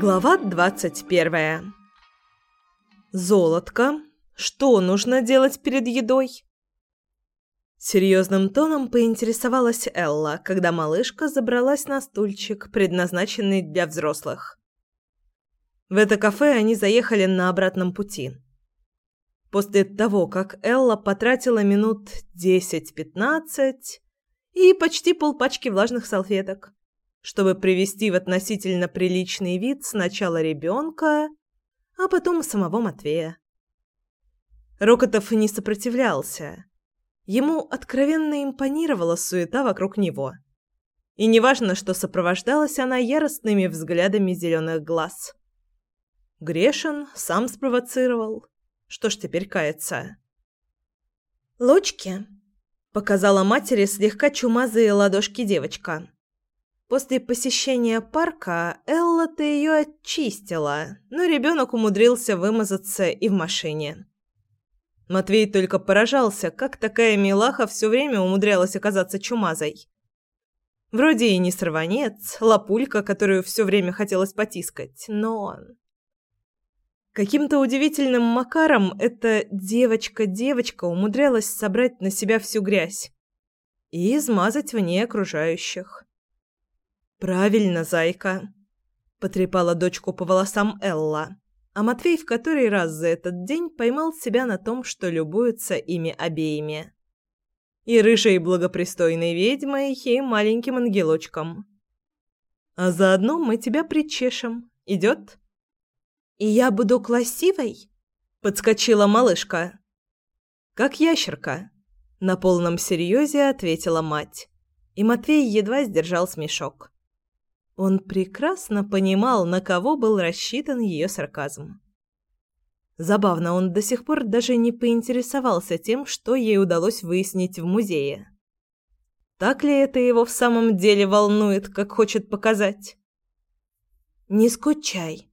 Глава двадцать первая. Золотко, что нужно делать перед едой? Серьезным тоном поинтересовалась Элла, когда малышка забралась на стульчик, предназначенный для взрослых. В это кафе они заехали на обратном пути. После того, как Элла потратила минут десять-пятнадцать и почти полпачки влажных салфеток, чтобы привести в относительно приличный вид сначала ребенка, а потом самого Матвея. Рокотов не сопротивлялся. Ему откровенно импонировала суета вокруг него. И неважно, что сопровождалась она яростными взглядами зеленых глаз. Грешин сам спровоцировал. Что ж теперь каяться? «Лучки?» — показала матери слегка чумазые ладошки девочка. После посещения парка Элла-то ее очистила, но ребенок умудрился вымазаться и в машине. Матвей только поражался, как такая милаха все время умудрялась оказаться чумазой. Вроде и не сорванец, лапулька, которую все время хотелось потискать, но... Каким-то удивительным макаром эта девочка-девочка умудрялась собрать на себя всю грязь и измазать в ней окружающих. «Правильно, зайка», — потрепала дочку по волосам Элла. А Матвей в который раз за этот день поймал себя на том, что любуется ими обеими. И рыжей благопристойной ведьмой, и маленьким ангелочком. «А заодно мы тебя причешем. Идет?» «И я буду красивой?» — подскочила малышка. «Как ящерка», — на полном серьезе ответила мать. И Матвей едва сдержал смешок. Он прекрасно понимал, на кого был рассчитан ее сарказм. Забавно, он до сих пор даже не поинтересовался тем, что ей удалось выяснить в музее. Так ли это его в самом деле волнует, как хочет показать? «Не скучай».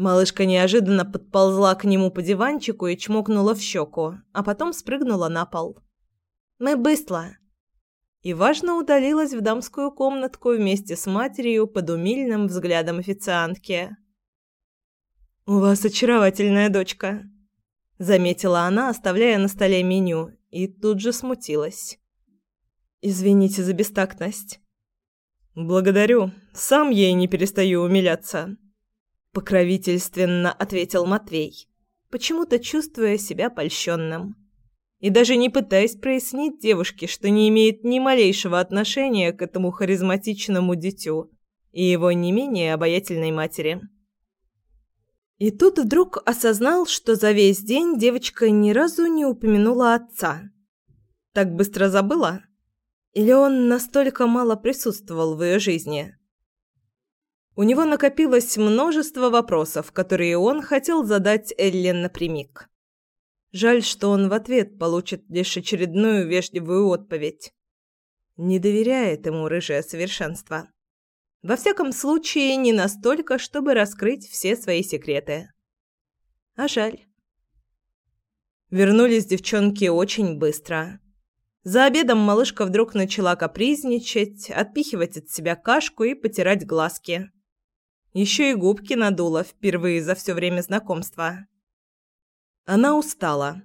Малышка неожиданно подползла к нему по диванчику и чмокнула в щеку, а потом спрыгнула на пол. «Мы быстро и важно удалилась в дамскую комнатку вместе с матерью под умильным взглядом официантки. «У вас очаровательная дочка», — заметила она, оставляя на столе меню, и тут же смутилась. «Извините за бестактность». «Благодарю. Сам ей не перестаю умиляться», — покровительственно ответил Матвей, почему-то чувствуя себя польщенным и даже не пытаясь прояснить девушке, что не имеет ни малейшего отношения к этому харизматичному дитю и его не менее обаятельной матери. И тут вдруг осознал, что за весь день девочка ни разу не упомянула отца. Так быстро забыла? Или он настолько мало присутствовал в ее жизни? У него накопилось множество вопросов, которые он хотел задать Эллен напрямик. Жаль, что он в ответ получит лишь очередную вежливую отповедь. Не доверяет ему рыжее совершенство. Во всяком случае, не настолько, чтобы раскрыть все свои секреты. А жаль. Вернулись девчонки очень быстро. За обедом малышка вдруг начала капризничать, отпихивать от себя кашку и потирать глазки. Еще и губки надула впервые за все время знакомства. Она устала,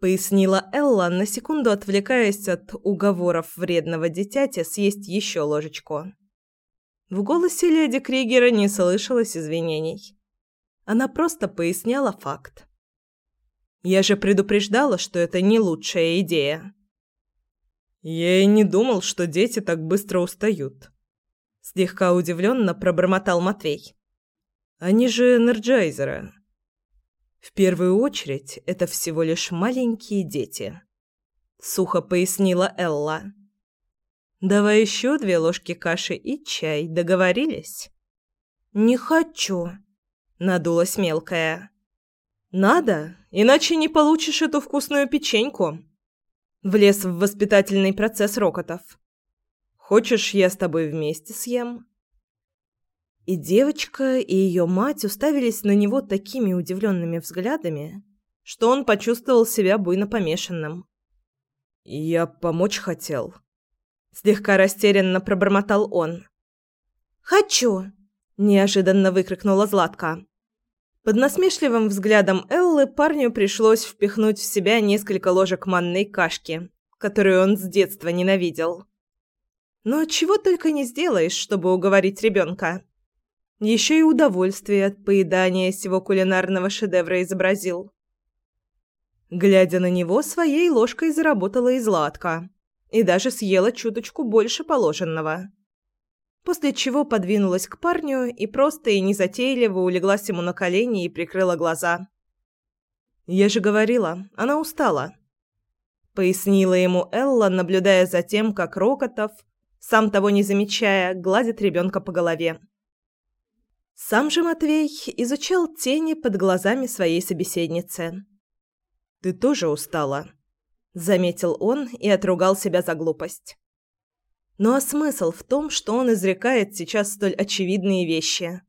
пояснила Элла, на секунду отвлекаясь от уговоров вредного дитяти съесть еще ложечку. В голосе леди Кригера не слышалось извинений. Она просто поясняла факт. Я же предупреждала, что это не лучшая идея. Я и не думал, что дети так быстро устают. Слегка удивленно пробормотал Матвей. Они же энерджайзеры. В первую очередь, это всего лишь маленькие дети, сухо пояснила Элла. Давай еще две ложки каши и чай, договорились? Не хочу, надулась мелкая. Надо, иначе не получишь эту вкусную печеньку. Влез в воспитательный процесс Рокотов. Хочешь, я с тобой вместе съем? И девочка, и ее мать уставились на него такими удивленными взглядами, что он почувствовал себя буйно помешанным. «Я помочь хотел», — слегка растерянно пробормотал он. «Хочу!» – неожиданно выкрикнула Златка. Под насмешливым взглядом Эллы парню пришлось впихнуть в себя несколько ложек манной кашки, которую он с детства ненавидел. Но чего только не сделаешь, чтобы уговорить ребенка. Еще и удовольствие от поедания сего кулинарного шедевра изобразил. Глядя на него, своей ложкой заработала и Златка. И даже съела чуточку больше положенного после чего подвинулась к парню и просто и незатейливо улеглась ему на колени и прикрыла глаза. «Я же говорила, она устала», — пояснила ему Элла, наблюдая за тем, как Рокотов, сам того не замечая, гладит ребенка по голове. Сам же Матвей изучал тени под глазами своей собеседницы. «Ты тоже устала», — заметил он и отругал себя за глупость. Ну а смысл в том, что он изрекает сейчас столь очевидные вещи?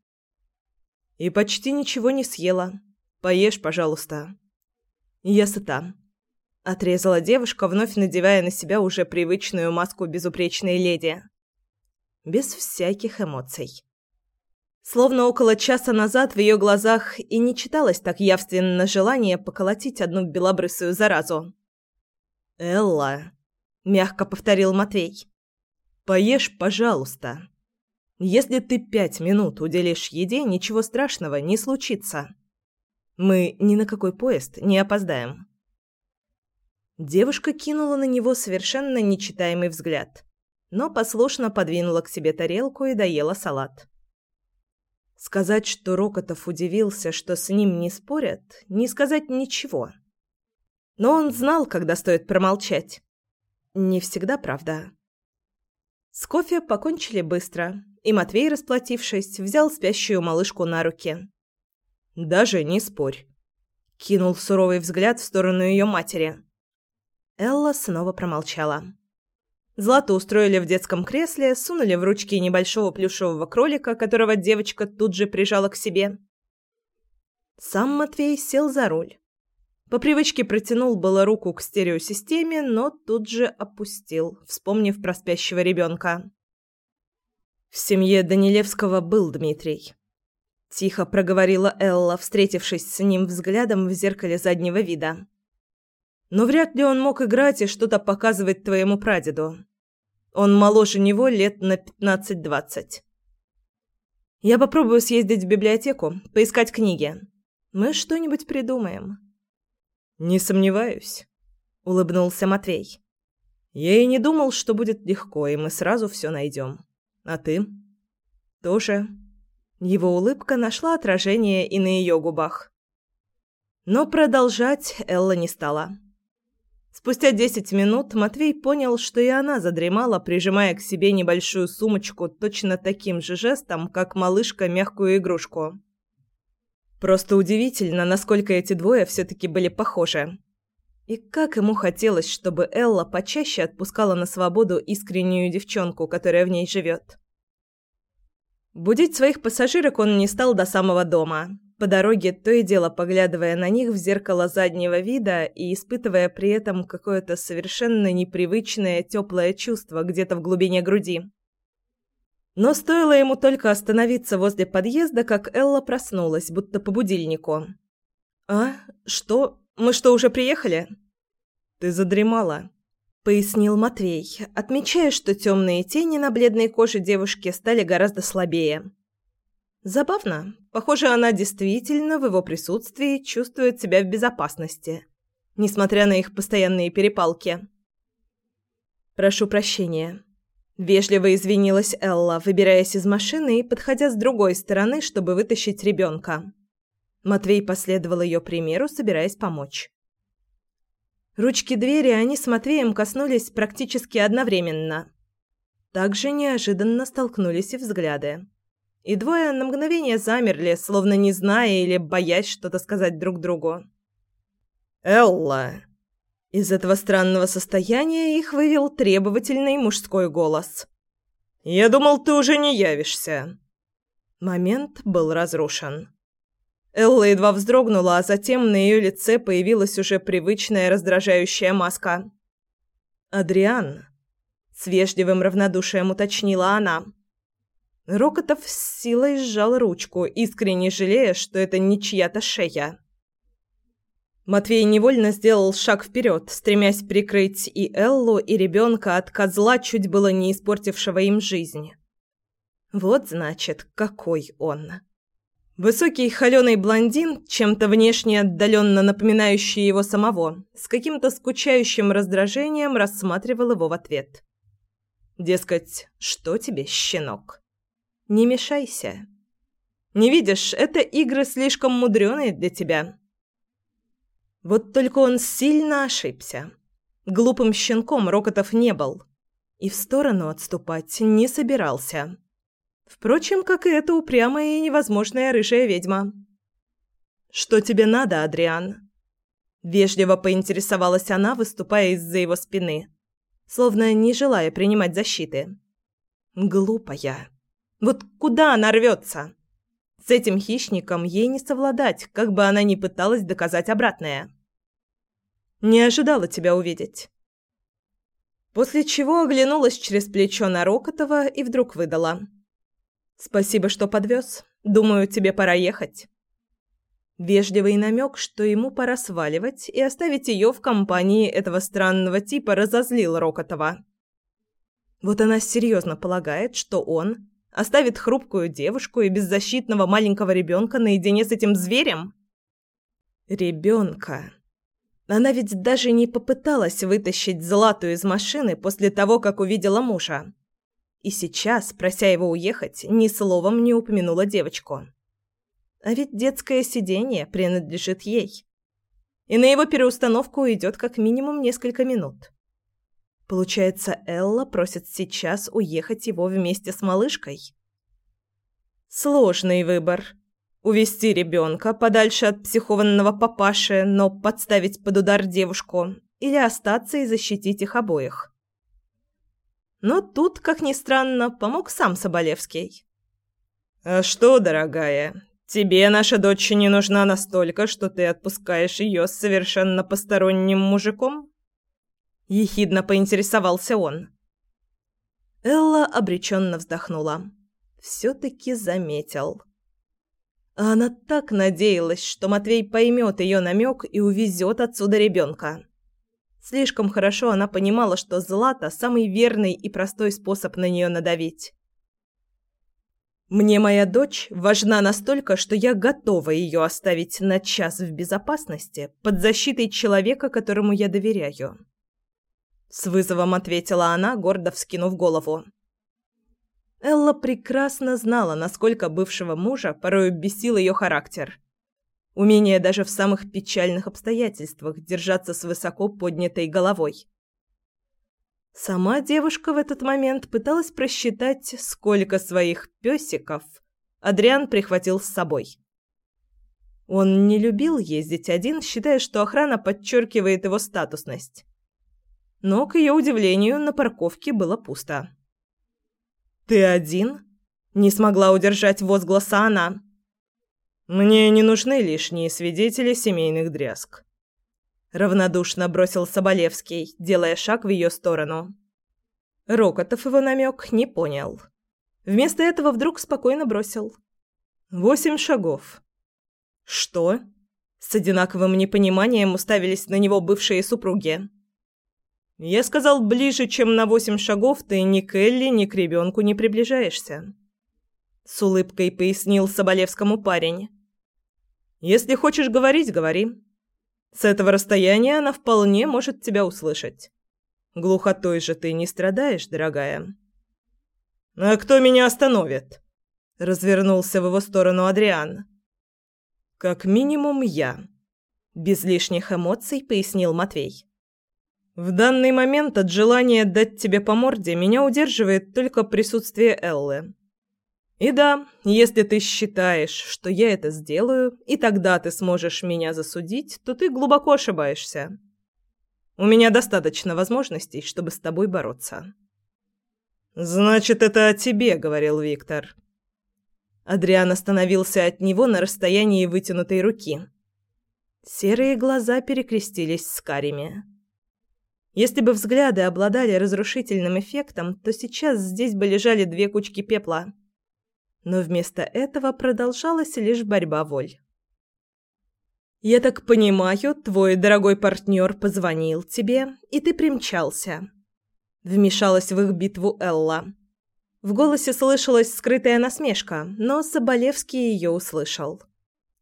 И почти ничего не съела. Поешь, пожалуйста. Я сыта. Отрезала девушка, вновь надевая на себя уже привычную маску безупречной леди. Без всяких эмоций. Словно около часа назад в ее глазах и не читалось так явственно желание поколотить одну белобрысую заразу. «Элла», — мягко повторил Матвей. Поешь, пожалуйста. Если ты пять минут уделишь еде, ничего страшного не случится. Мы ни на какой поезд не опоздаем. Девушка кинула на него совершенно нечитаемый взгляд, но послушно подвинула к себе тарелку и доела салат. Сказать, что Рокотов удивился, что с ним не спорят, не сказать ничего. Но он знал, когда стоит промолчать. Не всегда, правда. С кофе покончили быстро, и Матвей, расплатившись, взял спящую малышку на руки. «Даже не спорь», — кинул суровый взгляд в сторону ее матери. Элла снова промолчала. Злату устроили в детском кресле, сунули в ручки небольшого плюшевого кролика, которого девочка тут же прижала к себе. Сам Матвей сел за руль. По привычке протянул было руку к стереосистеме, но тут же опустил, вспомнив про спящего ребенка. В семье Данилевского был Дмитрий. Тихо проговорила Элла, встретившись с ним взглядом в зеркале заднего вида. Но вряд ли он мог играть и что-то показывать твоему прадеду. Он моложе него лет на пятнадцать-двадцать. Я попробую съездить в библиотеку, поискать книги. Мы что-нибудь придумаем. «Не сомневаюсь», — улыбнулся Матвей. «Я и не думал, что будет легко, и мы сразу все найдем. А ты?» «Тоже». Его улыбка нашла отражение и на ее губах. Но продолжать Элла не стала. Спустя десять минут Матвей понял, что и она задремала, прижимая к себе небольшую сумочку точно таким же жестом, как малышка мягкую игрушку. Просто удивительно, насколько эти двое все-таки были похожи. И как ему хотелось, чтобы Элла почаще отпускала на свободу искреннюю девчонку, которая в ней живет. Будить своих пассажирок он не стал до самого дома, по дороге то и дело поглядывая на них в зеркало заднего вида и испытывая при этом какое-то совершенно непривычное теплое чувство где-то в глубине груди. Но стоило ему только остановиться возле подъезда, как Элла проснулась, будто по будильнику. «А? Что? Мы что, уже приехали?» «Ты задремала», — пояснил Матвей, отмечая, что темные тени на бледной коже девушки стали гораздо слабее. Забавно. Похоже, она действительно в его присутствии чувствует себя в безопасности, несмотря на их постоянные перепалки. «Прошу прощения», Вежливо извинилась Элла, выбираясь из машины и подходя с другой стороны, чтобы вытащить ребенка. Матвей последовал ее примеру, собираясь помочь. Ручки двери они с Матвеем коснулись практически одновременно. Также неожиданно столкнулись и взгляды. И двое на мгновение замерли, словно не зная или боясь что-то сказать друг другу. «Элла!» Из этого странного состояния их вывел требовательный мужской голос. «Я думал, ты уже не явишься». Момент был разрушен. Элла едва вздрогнула, а затем на ее лице появилась уже привычная раздражающая маска. «Адриан», — с вежливым равнодушием уточнила она. Рокотов с силой сжал ручку, искренне жалея, что это не чья-то шея. Матвей невольно сделал шаг вперед, стремясь прикрыть и Эллу, и ребенка от козла, чуть было не испортившего им жизнь. Вот, значит, какой он. Высокий холеный блондин, чем-то внешне отдаленно напоминающий его самого, с каким-то скучающим раздражением рассматривал его в ответ. Дескать, что тебе, щенок? Не мешайся. Не видишь, это игры слишком мудреные для тебя. Вот только он сильно ошибся. Глупым щенком Рокотов не был. И в сторону отступать не собирался. Впрочем, как и эта упрямая и невозможная рыжая ведьма. «Что тебе надо, Адриан?» Вежливо поинтересовалась она, выступая из-за его спины, словно не желая принимать защиты. «Глупая. Вот куда она рвется?» С этим хищником ей не совладать, как бы она ни пыталась доказать обратное. Не ожидала тебя увидеть. После чего оглянулась через плечо на Рокотова и вдруг выдала. «Спасибо, что подвез. Думаю, тебе пора ехать». Вежливый намек, что ему пора сваливать и оставить ее в компании этого странного типа, разозлил Рокотова. Вот она серьезно полагает, что он оставит хрупкую девушку и беззащитного маленького ребенка наедине с этим зверем? Ребенка. Она ведь даже не попыталась вытащить Злату из машины после того, как увидела мужа. И сейчас, прося его уехать, ни словом не упомянула девочку. А ведь детское сиденье принадлежит ей. И на его переустановку уйдет как минимум несколько минут. Получается, Элла просит сейчас уехать его вместе с малышкой? Сложный выбор. Увести ребенка подальше от психованного папаши, но подставить под удар девушку, или остаться и защитить их обоих. Но тут, как ни странно, помог сам Соболевский. «А что, дорогая, тебе наша дочь не нужна настолько, что ты отпускаешь ее с совершенно посторонним мужиком?» Ехидно поинтересовался он. Элла обреченно вздохнула. «Все-таки заметил». Она так надеялась, что Матвей поймет ее намек и увезет отсюда ребенка. Слишком хорошо она понимала, что Злата – самый верный и простой способ на нее надавить. «Мне моя дочь важна настолько, что я готова ее оставить на час в безопасности под защитой человека, которому я доверяю». С вызовом ответила она, гордо вскинув голову. Элла прекрасно знала, насколько бывшего мужа порою бесил ее характер. Умение даже в самых печальных обстоятельствах держаться с высоко поднятой головой. Сама девушка в этот момент пыталась просчитать, сколько своих песиков Адриан прихватил с собой. Он не любил ездить один, считая, что охрана подчеркивает его статусность. Но, к ее удивлению, на парковке было пусто. «Ты один?» – не смогла удержать возгласа она. «Мне не нужны лишние свидетели семейных дрязг». Равнодушно бросил Соболевский, делая шаг в ее сторону. Рокотов его намек не понял. Вместо этого вдруг спокойно бросил. «Восемь шагов». «Что?» С одинаковым непониманием уставились на него бывшие супруги. Я сказал, ближе, чем на восемь шагов ты ни к Элли, ни к ребенку не приближаешься. С улыбкой пояснил Соболевскому парень. Если хочешь говорить, говори. С этого расстояния она вполне может тебя услышать. Глухотой же ты не страдаешь, дорогая. А кто меня остановит? Развернулся в его сторону Адриан. Как минимум я. Без лишних эмоций пояснил Матвей. В данный момент от желания дать тебе по морде меня удерживает только присутствие Эллы. И да, если ты считаешь, что я это сделаю, и тогда ты сможешь меня засудить, то ты глубоко ошибаешься. У меня достаточно возможностей, чтобы с тобой бороться. Значит, это о тебе, говорил Виктор. Адриан остановился от него на расстоянии вытянутой руки. Серые глаза перекрестились с карими. Если бы взгляды обладали разрушительным эффектом, то сейчас здесь бы лежали две кучки пепла. Но вместо этого продолжалась лишь борьба воль. «Я так понимаю, твой дорогой партнер позвонил тебе, и ты примчался». Вмешалась в их битву Элла. В голосе слышалась скрытая насмешка, но Соболевский ее услышал.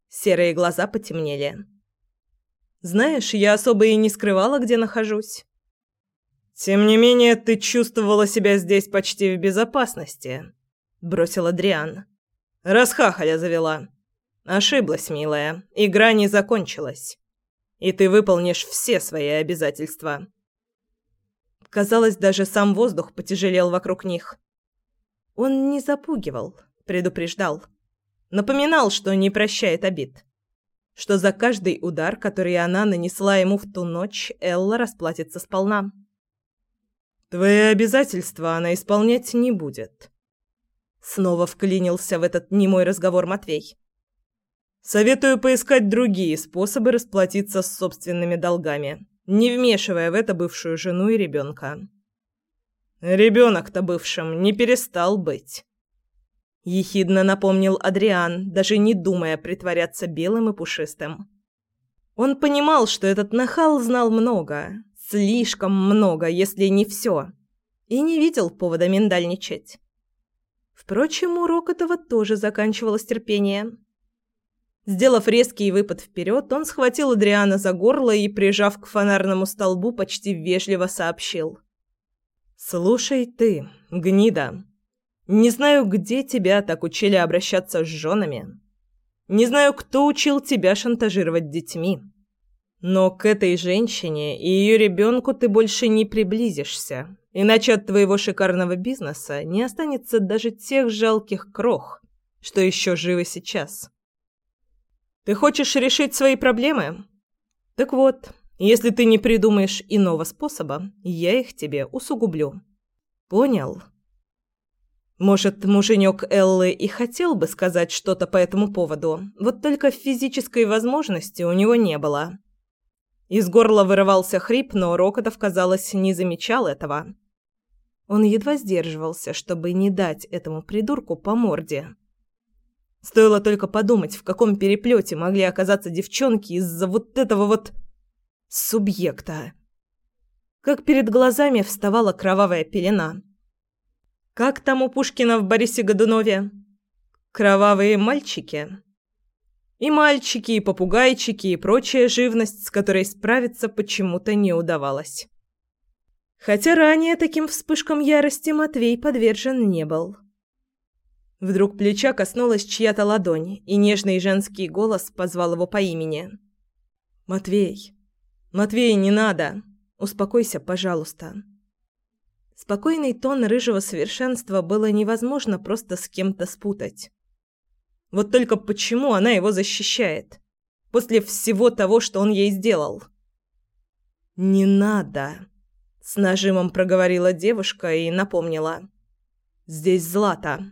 Серые глаза потемнели. «Знаешь, я особо и не скрывала, где нахожусь». «Тем не менее, ты чувствовала себя здесь почти в безопасности», — бросил Адриан. «Расхахаля завела. Ошиблась, милая. Игра не закончилась. И ты выполнишь все свои обязательства». Казалось, даже сам воздух потяжелел вокруг них. Он не запугивал, предупреждал. Напоминал, что не прощает обид. Что за каждый удар, который она нанесла ему в ту ночь, Элла расплатится сполна. «Твои обязательства она исполнять не будет». Снова вклинился в этот немой разговор Матвей. «Советую поискать другие способы расплатиться с собственными долгами, не вмешивая в это бывшую жену и ребенка». Ребенок-то бывшим не перестал быть. Ехидно напомнил Адриан, даже не думая притворяться белым и пушистым. Он понимал, что этот нахал знал много, слишком много, если не все, и не видел повода миндальничать. Впрочем, урок этого тоже заканчивалось терпение. Сделав резкий выпад вперед, он схватил Адриана за горло и, прижав к фонарному столбу, почти вежливо сообщил. «Слушай ты, гнида, не знаю, где тебя так учили обращаться с женами. Не знаю, кто учил тебя шантажировать детьми. Но к этой женщине и ее ребенку ты больше не приблизишься, иначе от твоего шикарного бизнеса не останется даже тех жалких крох, что еще живы сейчас. Ты хочешь решить свои проблемы? Так вот, если ты не придумаешь иного способа, я их тебе усугублю. Понял? Может, муженек Эллы и хотел бы сказать что-то по этому поводу, вот только физической возможности у него не было. Из горла вырывался хрип, но Рокотов, казалось, не замечал этого. Он едва сдерживался, чтобы не дать этому придурку по морде. Стоило только подумать, в каком переплете могли оказаться девчонки из-за вот этого вот субъекта. Как перед глазами вставала кровавая пелена. Как там у Пушкина в Борисе Годунове? Кровавые мальчики. И мальчики, и попугайчики, и прочая живность, с которой справиться почему-то не удавалось. Хотя ранее таким вспышкам ярости Матвей подвержен не был. Вдруг плеча коснулась чья-то ладонь, и нежный женский голос позвал его по имени. «Матвей!» «Матвей, не надо! Успокойся, пожалуйста!» Спокойный тон рыжего совершенства было невозможно просто с кем-то спутать. Вот только почему она его защищает? После всего того, что он ей сделал. «Не надо!» — с нажимом проговорила девушка и напомнила. «Здесь Злата».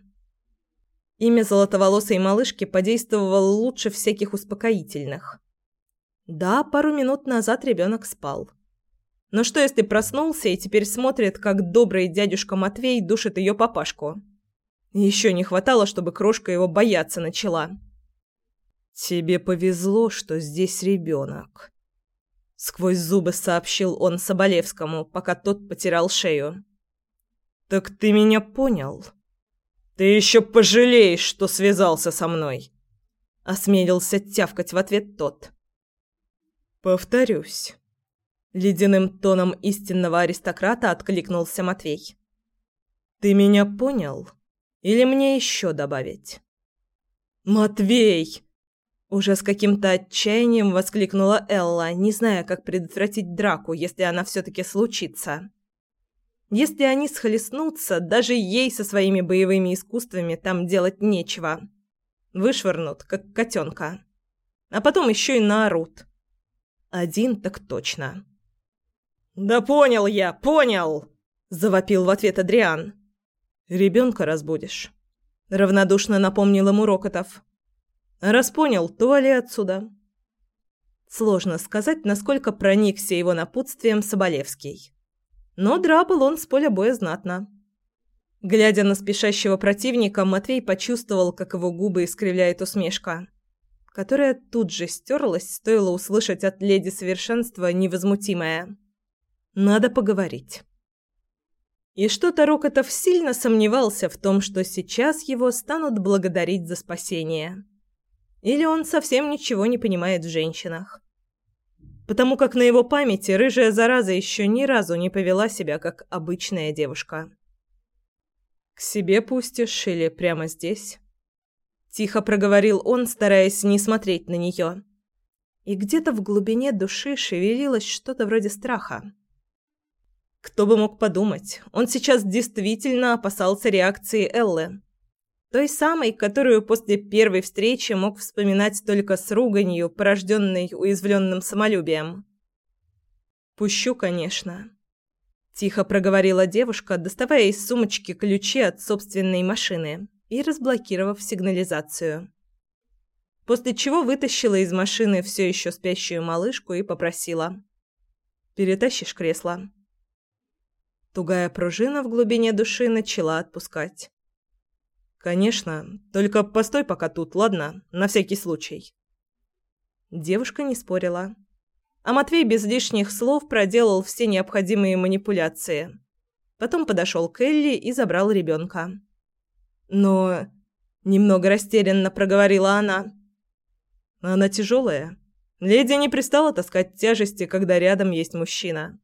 Имя золотоволосой малышки подействовало лучше всяких успокоительных. Да, пару минут назад ребенок спал. Но что если проснулся и теперь смотрит, как добрый дядюшка Матвей душит ее папашку? Еще не хватало, чтобы крошка его бояться начала. «Тебе повезло, что здесь ребенок», — сквозь зубы сообщил он Соболевскому, пока тот потирал шею. «Так ты меня понял? Ты еще пожалеешь, что связался со мной!» — осмелился тявкать в ответ тот. «Повторюсь». Ледяным тоном истинного аристократа откликнулся Матвей. «Ты меня понял? Или мне еще добавить?» «Матвей!» Уже с каким-то отчаянием воскликнула Элла, не зная, как предотвратить драку, если она все-таки случится. Если они схлестнутся, даже ей со своими боевыми искусствами там делать нечего. Вышвырнут, как котенка. А потом еще и наорут. Один так точно. «Да понял я, понял!» – завопил в ответ Адриан. «Ребенка разбудишь». равнодушно напомнил ему Рокотов. Раз понял, то вали отсюда. Сложно сказать, насколько проникся его напутствием Соболевский. Но драпал он с поля боя знатно. Глядя на спешащего противника, Матвей почувствовал, как его губы искривляет усмешка, которая тут же стерлась, стоило услышать от леди совершенства невозмутимое. «Надо поговорить». И что-то Рокотов сильно сомневался в том, что сейчас его станут благодарить за спасение. Или он совсем ничего не понимает в женщинах. Потому как на его памяти рыжая зараза еще ни разу не повела себя как обычная девушка. «К себе пустишь или прямо здесь?» Тихо проговорил он, стараясь не смотреть на нее. И где-то в глубине души шевелилось что-то вроде страха. Кто бы мог подумать, он сейчас действительно опасался реакции Эллы. Той самой, которую после первой встречи мог вспоминать только с руганью, порожденной уязвленным самолюбием. «Пущу, конечно», – тихо проговорила девушка, доставая из сумочки ключи от собственной машины и разблокировав сигнализацию. После чего вытащила из машины все еще спящую малышку и попросила. «Перетащишь кресло?» Тугая пружина в глубине души начала отпускать. «Конечно, только постой пока тут, ладно? На всякий случай». Девушка не спорила. А Матвей без лишних слов проделал все необходимые манипуляции. Потом подошел к Элли и забрал ребенка. «Но...» – немного растерянно проговорила она. «Она тяжелая. Леди не пристала таскать тяжести, когда рядом есть мужчина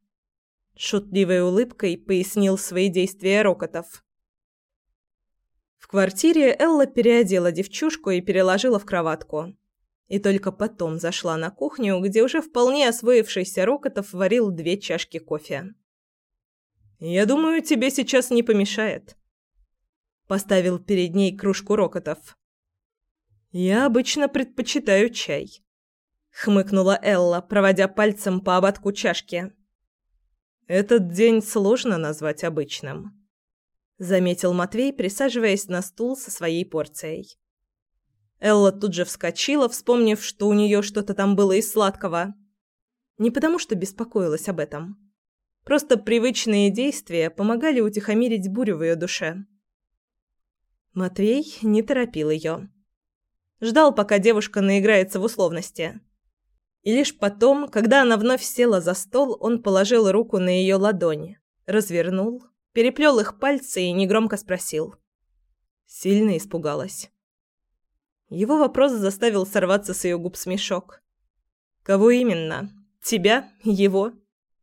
шутливой улыбкой пояснил свои действия Рокотов. В квартире Элла переодела девчушку и переложила в кроватку. И только потом зашла на кухню, где уже вполне освоившийся Рокотов варил две чашки кофе. «Я думаю, тебе сейчас не помешает», – поставил перед ней кружку Рокотов. «Я обычно предпочитаю чай», – хмыкнула Элла, проводя пальцем по ободку чашки. Этот день сложно назвать обычным, заметил Матвей, присаживаясь на стул со своей порцией. Элла тут же вскочила, вспомнив, что у нее что-то там было из сладкого. Не потому, что беспокоилась об этом. Просто привычные действия помогали утихомирить бурю в ее душе. Матвей не торопил ее. Ждал, пока девушка наиграется в условности. И лишь потом, когда она вновь села за стол, он положил руку на ее ладони, развернул, переплел их пальцы и негромко спросил. Сильно испугалась. Его вопрос заставил сорваться с ее губ смешок. «Кого именно? Тебя? Его?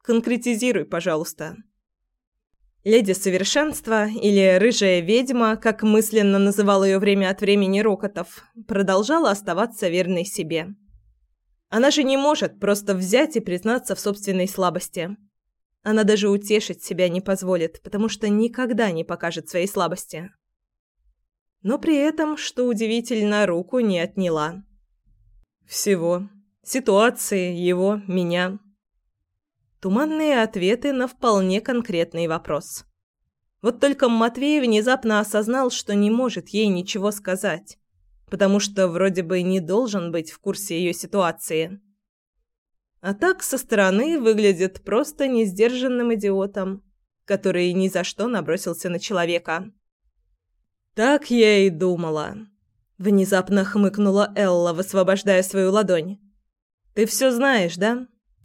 Конкретизируй, пожалуйста». Леди Совершенства, или Рыжая Ведьма, как мысленно называл ее время от времени Рокотов, продолжала оставаться верной себе. Она же не может просто взять и признаться в собственной слабости. Она даже утешить себя не позволит, потому что никогда не покажет своей слабости. Но при этом, что удивительно, руку не отняла. Всего. Ситуации, его, меня. Туманные ответы на вполне конкретный вопрос. Вот только Матвей внезапно осознал, что не может ей ничего сказать потому что вроде бы не должен быть в курсе ее ситуации. А так со стороны выглядит просто несдержанным идиотом, который ни за что набросился на человека. «Так я и думала», — внезапно хмыкнула Элла, высвобождая свою ладонь. «Ты все знаешь, да?